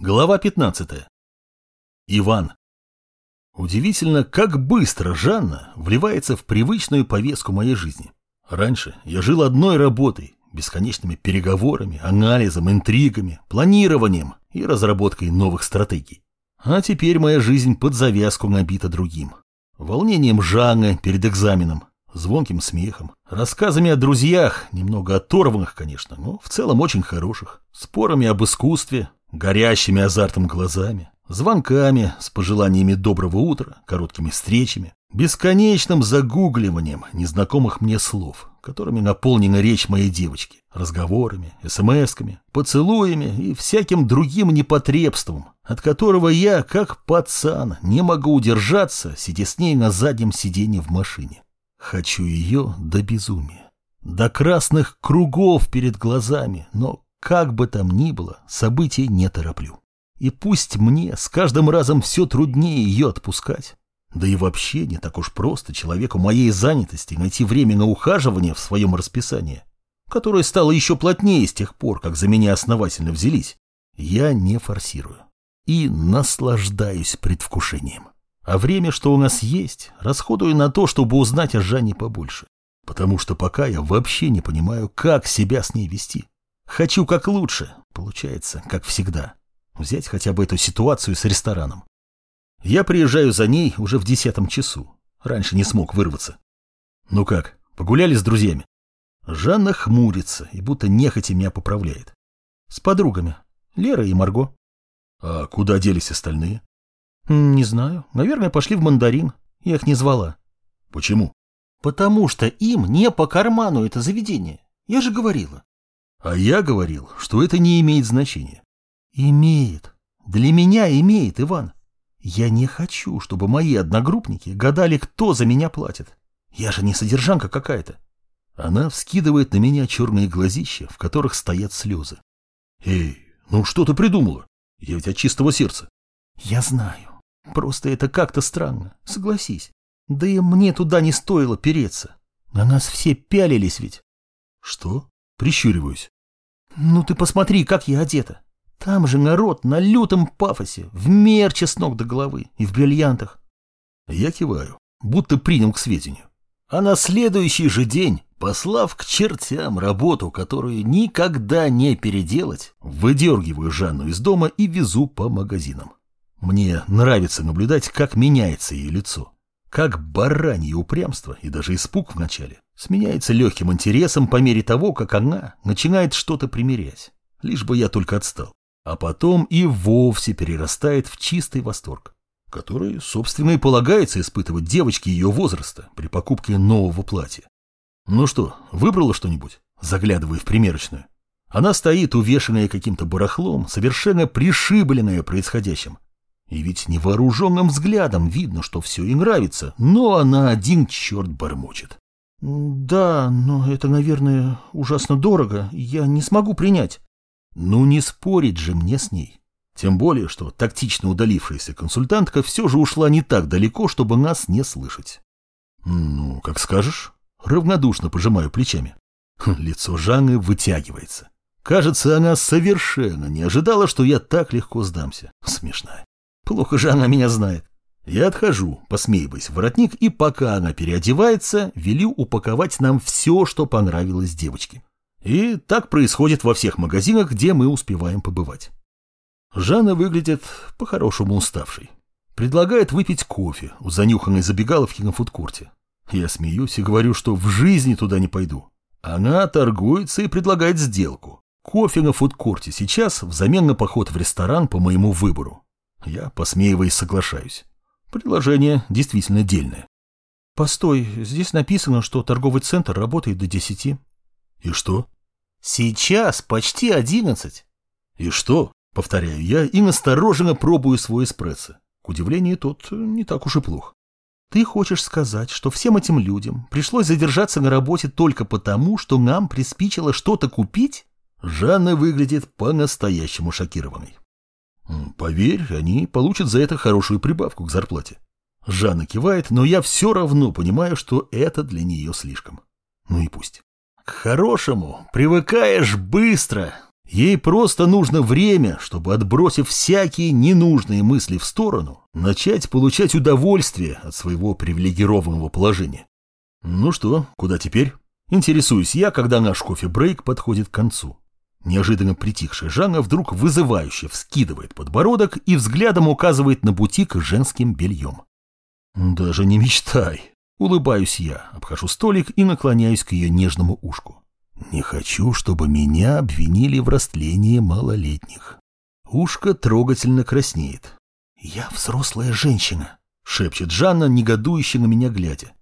Глава 15. Иван. Удивительно, как быстро Жанна вливается в привычную повестку моей жизни. Раньше я жил одной работой, бесконечными переговорами, анализом, интригами, планированием и разработкой новых стратегий. А теперь моя жизнь под завязку набита другим. Волнением Жанны перед экзаменом, звонким смехом, рассказами о друзьях, немного оторванных, конечно, но в целом очень хороших, спорами об искусстве, горящими азартом глазами, звонками с пожеланиями доброго утра, короткими встречами, бесконечным загугливанием незнакомых мне слов, которыми наполнена речь моей девочки, разговорами, смс-ками, поцелуями и всяким другим непотребством, от которого я, как пацан, не могу удержаться, сидя с ней на заднем сиденье в машине. Хочу ее до безумия, до красных кругов перед глазами, но как бы там ни было, событий не тороплю. И пусть мне с каждым разом все труднее ее отпускать. Да и вообще не так уж просто человеку моей занятости найти время на ухаживание в своем расписании, которое стало еще плотнее с тех пор, как за меня основательно взялись. Я не форсирую и наслаждаюсь предвкушением. А время, что у нас есть, расходую на то, чтобы узнать о Жанне побольше. Потому что пока я вообще не понимаю, как себя с ней вести. Хочу как лучше, получается, как всегда. Взять хотя бы эту ситуацию с рестораном. Я приезжаю за ней уже в десятом часу. Раньше не смог вырваться. Ну как, погуляли с друзьями? Жанна хмурится и будто нехотя меня поправляет. С подругами. Лера и Марго. А куда делись остальные? Не знаю. Наверное, пошли в мандарин. Я их не звала. Почему? Потому что им не по карману это заведение. Я же говорила. А я говорил, что это не имеет значения. Имеет. Для меня имеет, Иван. Я не хочу, чтобы мои одногруппники гадали, кто за меня платит. Я же не содержанка какая-то. Она вскидывает на меня черные глазища, в которых стоят слезы. Эй, ну что ты придумала? Я ведь от чистого сердца. Я знаю. Просто это как-то странно, согласись. Да и мне туда не стоило переться. На нас все пялились ведь. Что? Прищуриваюсь. Ну ты посмотри, как я одета. Там же народ на лютом пафосе, в мерче с ног до головы и в бриллиантах. Я киваю, будто принял к сведению. А на следующий же день, послав к чертям работу, которую никогда не переделать, выдергиваю Жанну из дома и везу по магазинам. Мне нравится наблюдать, как меняется ее лицо. Как баранье упрямство и даже испуг вначале сменяется легким интересом по мере того, как она начинает что-то примерять. Лишь бы я только отстал. А потом и вовсе перерастает в чистый восторг, который, собственно, и полагается испытывать девочке ее возраста при покупке нового платья. Ну что, выбрала что-нибудь? Заглядывая в примерочную. Она стоит, увешанная каким-то барахлом, совершенно пришибленная происходящим. И ведь невооруженным взглядом видно, что все ей нравится, но она один черт бормочет. «Да, но это, наверное, ужасно дорого, я не смогу принять». Ну не спорить же мне с ней. Тем более, что тактично удалившаяся консультантка все же ушла не так далеко, чтобы нас не слышать. Ну, как скажешь. Равнодушно пожимаю плечами. Хм, лицо Жанны вытягивается. Кажется, она совершенно не ожидала, что я так легко сдамся. Смешная. Плохо же она меня знает. Я отхожу, посмеиваясь воротник, и пока она переодевается, велю упаковать нам все, что понравилось девочке. И так происходит во всех магазинах, где мы успеваем побывать. Жанна выглядит по-хорошему уставшей. Предлагает выпить кофе у занюханной забегаловки на фудкорте. Я смеюсь и говорю, что в жизни туда не пойду. Она торгуется и предлагает сделку. Кофе на фудкорте сейчас взамен на поход в ресторан по моему выбору. Я, посмеиваясь, соглашаюсь. Предложение действительно дельное. Постой, здесь написано, что торговый центр работает до десяти. И что? Сейчас почти одиннадцать. И что? Повторяю я и настороженно пробую свой эспрессо. К удивлению, тот не так уж и плох. Ты хочешь сказать, что всем этим людям пришлось задержаться на работе только потому, что нам приспичило что-то купить? Жанна выглядит по-настоящему шокированной. Поверь, они получат за это хорошую прибавку к зарплате. Жанна кивает, но я все равно понимаю, что это для нее слишком. Ну и пусть. К хорошему привыкаешь быстро. Ей просто нужно время, чтобы, отбросив всякие ненужные мысли в сторону, начать получать удовольствие от своего привилегированного положения. Ну что, куда теперь? Интересуюсь я, когда наш кофе-брейк подходит к концу. Неожиданно притихшая Жанна вдруг вызывающе вскидывает подбородок и взглядом указывает на бутик женским бельем. «Даже не мечтай!» Улыбаюсь я, обхожу столик и наклоняюсь к ее нежному ушку. Не хочу, чтобы меня обвинили в растлении малолетних. Ушко трогательно краснеет. «Я взрослая женщина», — шепчет Жанна, негодующе на меня глядя.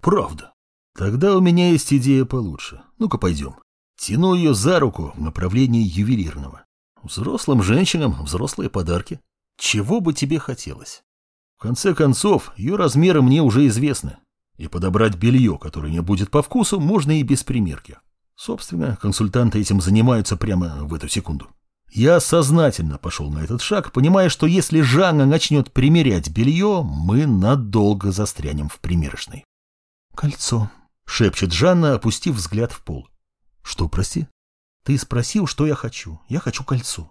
«Правда. Тогда у меня есть идея получше. Ну-ка пойдем». Тяну ее за руку в направлении ювелирного. Взрослым женщинам взрослые подарки. Чего бы тебе хотелось? В конце концов, ее размеры мне уже известны. И подобрать белье, которое мне будет по вкусу, можно и без примерки. Собственно, консультанты этим занимаются прямо в эту секунду. Я сознательно пошел на этот шаг, понимая, что если Жанна начнет примерять белье, мы надолго застрянем в примерочной. «Кольцо», — шепчет Жанна, опустив взгляд в пол. «Что, прости?» «Ты спросил, что я хочу. Я хочу кольцо».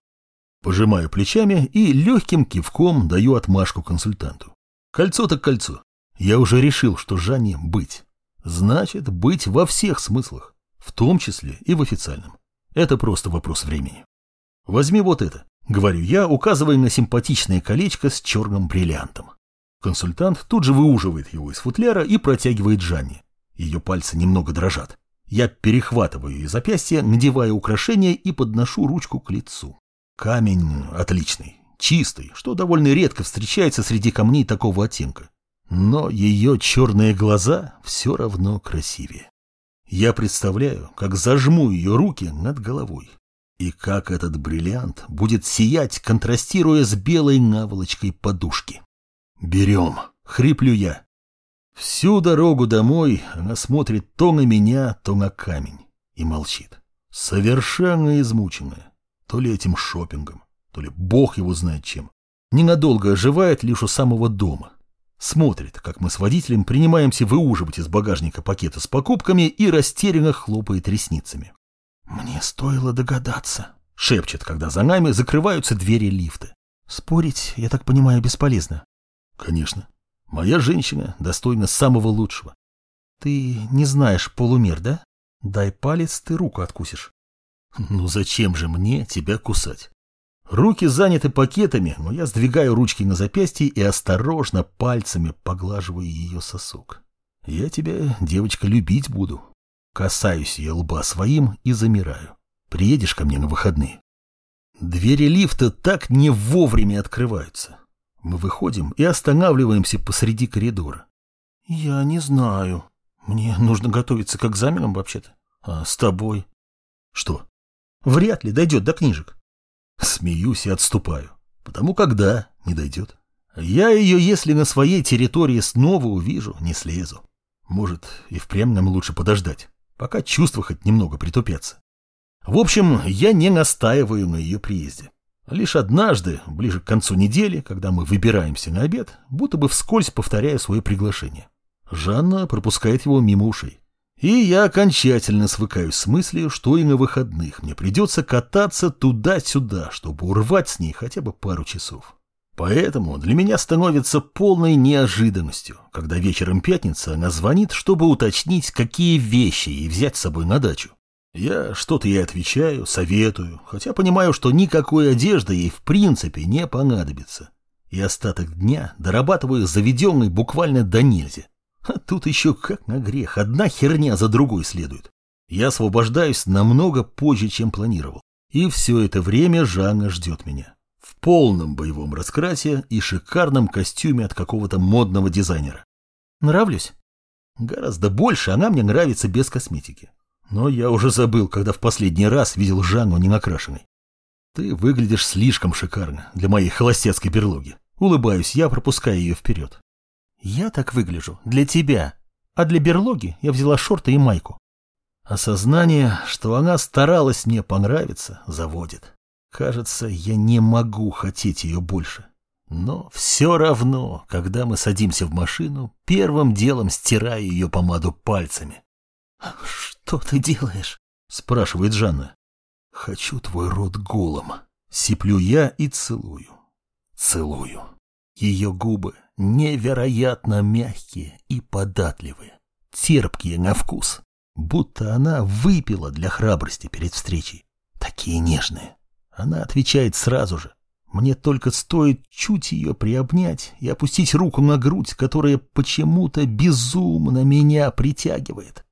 Пожимаю плечами и легким кивком даю отмашку консультанту. Кольцо так кольцо. Я уже решил, что Жанне быть. Значит, быть во всех смыслах в том числе и в официальном. Это просто вопрос времени. Возьми вот это, говорю я, указывая на симпатичное колечко с черным бриллиантом. Консультант тут же выуживает его из футляра и протягивает Жанне. Ее пальцы немного дрожат. Я перехватываю ее запястье, надевая украшение и подношу ручку к лицу. Камень отличный, чистый, что довольно редко встречается среди камней такого оттенка. Но ее черные глаза все равно красивее. Я представляю, как зажму ее руки над головой. И как этот бриллиант будет сиять, контрастируя с белой наволочкой подушки. «Берем!» — хриплю я. Всю дорогу домой она смотрит то на меня, то на камень. И молчит. Совершенно измученная. То ли этим шопингом, то ли бог его знает чем. Ненадолго оживает лишь у самого дома. Смотрит, как мы с водителем принимаемся выуживать из багажника пакеты с покупками и растерянно хлопает ресницами. «Мне стоило догадаться», — шепчет, когда за нами закрываются двери лифта. «Спорить, я так понимаю, бесполезно». «Конечно. Моя женщина достойна самого лучшего». «Ты не знаешь полумер, да? Дай палец, ты руку откусишь». «Ну зачем же мне тебя кусать? Руки заняты пакетами, но я сдвигаю ручки на запястье и осторожно пальцами поглаживаю ее сосок. Я тебя, девочка, любить буду. Касаюсь ее лба своим и замираю. Приедешь ко мне на выходные? Двери лифта так не вовремя открываются. Мы выходим и останавливаемся посреди коридора. Я не знаю. Мне нужно готовиться к экзаменам вообще-то. А с тобой? Что? Вряд ли дойдет до книжек. Смеюсь и отступаю, потому когда не дойдет. Я ее, если на своей территории снова увижу, не слезу. Может, и впрямь нам лучше подождать, пока чувства хоть немного притупятся. В общем, я не настаиваю на ее приезде. Лишь однажды, ближе к концу недели, когда мы выбираемся на обед, будто бы вскользь повторяю свое приглашение. Жанна пропускает его мимо ушей. И я окончательно свыкаюсь с мыслью, что и на выходных мне придется кататься туда-сюда, чтобы урвать с ней хотя бы пару часов. Поэтому для меня становится полной неожиданностью, когда вечером пятницы она звонит, чтобы уточнить, какие вещи ей взять с собой на дачу. Я что-то ей отвечаю, советую, хотя понимаю, что никакой одежды ей в принципе не понадобится. И остаток дня дорабатываю заведенный буквально до нельзя. А тут еще как на грех, одна херня за другой следует. Я освобождаюсь намного позже, чем планировал. И все это время Жанна ждет меня. В полном боевом раскрасе и шикарном костюме от какого-то модного дизайнера. Нравлюсь? Гораздо больше она мне нравится без косметики. Но я уже забыл, когда в последний раз видел Жанну ненакрашенной. Ты выглядишь слишком шикарно для моей холостецкой берлоги. Улыбаюсь я, пропуская ее вперед. Я так выгляжу для тебя, а для берлоги я взяла шорты и майку. Осознание, что она старалась мне понравиться, заводит. Кажется, я не могу хотеть ее больше. Но все равно, когда мы садимся в машину, первым делом стираю ее помаду пальцами. «Что ты делаешь?» – спрашивает Жанна. Хочу твой рот голым. Сиплю я и целую. Целую. Ее губы невероятно мягкие и податливые, терпкие на вкус, будто она выпила для храбрости перед встречей. Такие нежные. Она отвечает сразу же. Мне только стоит чуть ее приобнять и опустить руку на грудь, которая почему-то безумно меня притягивает.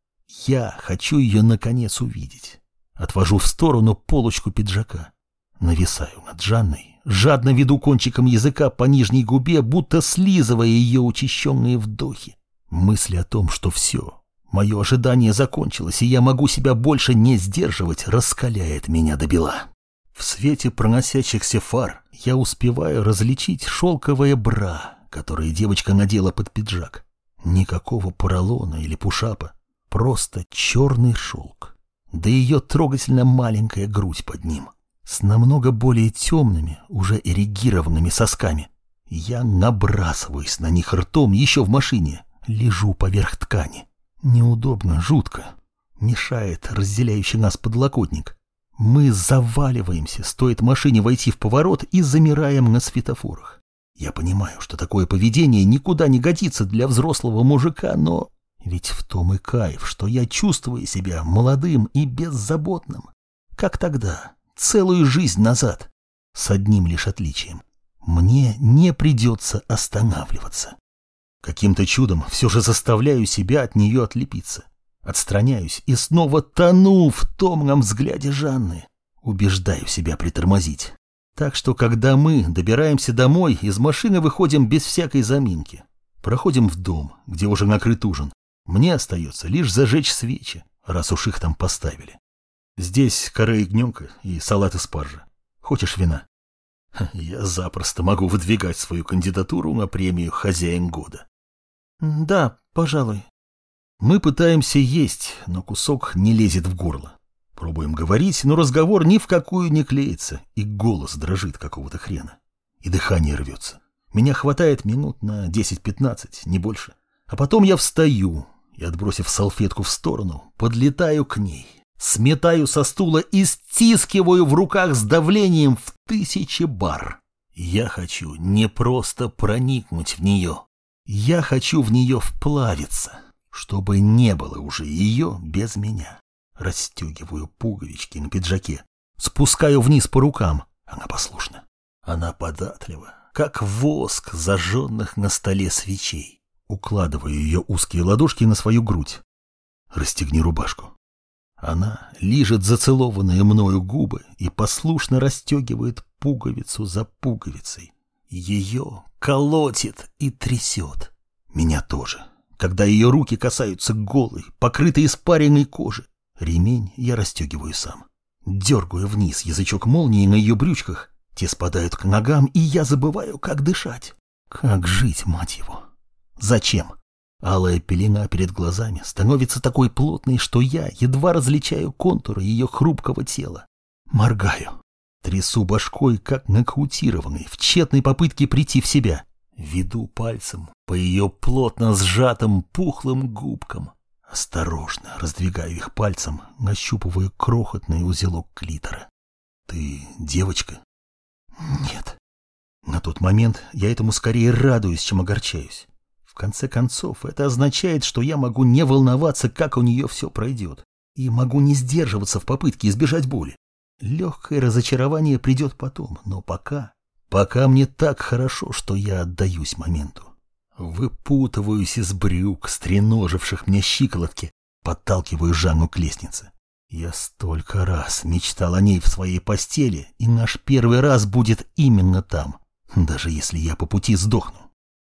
Я хочу ее наконец увидеть. Отвожу в сторону полочку пиджака. Нависаю над Жанной, жадно веду кончиком языка по нижней губе, будто слизывая ее учащенные вдохи. Мысли о том, что все, мое ожидание закончилось, и я могу себя больше не сдерживать, раскаляет меня до бела. В свете проносящихся фар я успеваю различить шелковое бра, которое девочка надела под пиджак. Никакого поролона или пушапа, просто черный шелк. Да ее трогательно маленькая грудь под ним, с намного более темными, уже эрегированными сосками. Я набрасываюсь на них ртом еще в машине, лежу поверх ткани. Неудобно, жутко. Мешает разделяющий нас подлокотник. Мы заваливаемся, стоит машине войти в поворот и замираем на светофорах. Я понимаю, что такое поведение никуда не годится для взрослого мужика, но ведь в том и кайф, что я чувствую себя молодым и беззаботным. Как тогда, целую жизнь назад. С одним лишь отличием. Мне не придется останавливаться. Каким-то чудом все же заставляю себя от нее отлепиться. Отстраняюсь и снова тону в томном взгляде Жанны. Убеждаю себя притормозить. Так что, когда мы добираемся домой, из машины выходим без всякой заминки. Проходим в дом, где уже накрыт ужин. Мне остается лишь зажечь свечи, раз уж их там поставили. Здесь кора ягненка и салат из спаржи. Хочешь вина? Я запросто могу выдвигать свою кандидатуру на премию «Хозяин года». Да, пожалуй. Мы пытаемся есть, но кусок не лезет в горло. Пробуем говорить, но разговор ни в какую не клеится, и голос дрожит какого-то хрена. И дыхание рвется. Меня хватает минут на 10-15, не больше. А потом я встаю и, отбросив салфетку в сторону, подлетаю к ней, сметаю со стула и стискиваю в руках с давлением в тысячи бар. Я хочу не просто проникнуть в нее. Я хочу в нее вплавиться чтобы не было уже ее без меня. Расстегиваю пуговички на пиджаке, спускаю вниз по рукам. Она послушна. Она податлива, как воск зажженных на столе свечей. Укладываю ее узкие ладошки на свою грудь. Расстегни рубашку. Она лижет зацелованные мною губы и послушно расстегивает пуговицу за пуговицей. Ее колотит и трясет. Меня тоже когда ее руки касаются голой, покрытой испаренной кожи. Ремень я расстегиваю сам. Дергаю вниз язычок молнии на ее брючках. Те спадают к ногам, и я забываю, как дышать. Как жить, мать его? Зачем? Алая пелена перед глазами становится такой плотной, что я едва различаю контуры ее хрупкого тела. Моргаю. Трясу башкой, как нокаутированный, в тщетной попытке прийти в себя. Веду пальцем по ее плотно сжатым пухлым губкам. Осторожно раздвигаю их пальцем, нащупываю крохотный узелок клитора. «Ты девочка?» «Нет». На тот момент я этому скорее радуюсь, чем огорчаюсь. В конце концов, это означает, что я могу не волноваться, как у нее все пройдет, и могу не сдерживаться в попытке избежать боли. Легкое разочарование придет потом, но пока Пока мне так хорошо, что я отдаюсь моменту. Выпутываюсь из брюк, стреноживших мне щиколотки, подталкиваю Жанну к лестнице. Я столько раз мечтал о ней в своей постели, и наш первый раз будет именно там, даже если я по пути сдохну.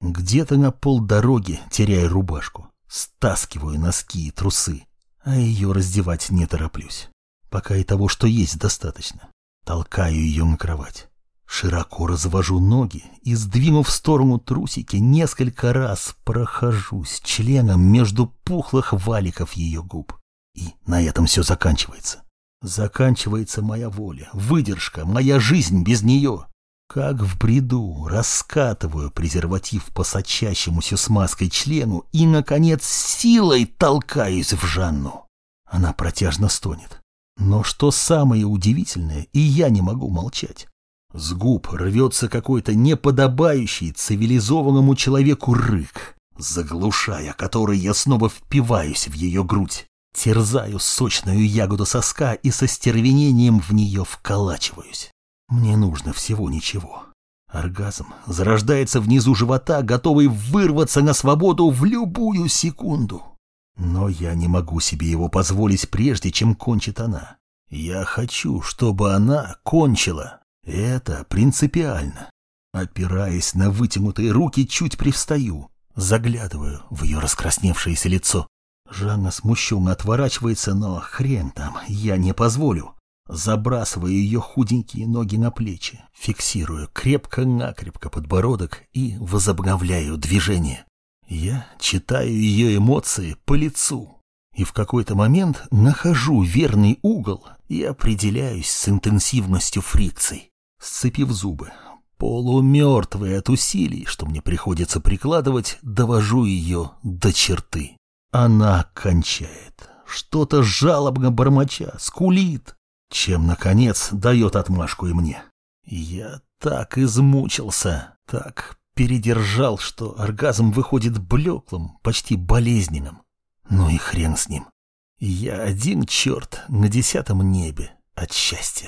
Где-то на полдороги теряю рубашку, стаскиваю носки и трусы, а ее раздевать не тороплюсь. Пока и того, что есть, достаточно. Толкаю ее на кровать. Широко развожу ноги и, сдвинув в сторону трусики, несколько раз прохожусь членом между пухлых валиков ее губ. И на этом все заканчивается. Заканчивается моя воля, выдержка, моя жизнь без нее. Как в бреду раскатываю презерватив по сочащемуся смазкой члену и, наконец, силой толкаюсь в Жанну. Она протяжно стонет. Но что самое удивительное, и я не могу молчать. С губ рвется какой-то неподобающий цивилизованному человеку рык, заглушая который я снова впиваюсь в ее грудь, терзаю сочную ягоду соска и со стервенением в нее вколачиваюсь. Мне нужно всего ничего. Оргазм зарождается внизу живота, готовый вырваться на свободу в любую секунду. Но я не могу себе его позволить прежде, чем кончит она. Я хочу, чтобы она кончила. Это принципиально. Опираясь на вытянутые руки, чуть привстаю. Заглядываю в ее раскрасневшееся лицо. Жанна смущенно отворачивается, но хрен там, я не позволю. Забрасываю ее худенькие ноги на плечи, фиксирую крепко-накрепко подбородок и возобновляю движение. Я читаю ее эмоции по лицу и в какой-то момент нахожу верный угол и определяюсь с интенсивностью фрикций. Сцепив зубы, полумертвый от усилий, что мне приходится прикладывать, довожу ее до черты. Она кончает, что-то жалобно бормоча, скулит, чем, наконец, дает отмашку и мне. Я так измучился, так передержал, что оргазм выходит блеклым, почти болезненным. Ну и хрен с ним. Я один черт на десятом небе от счастья.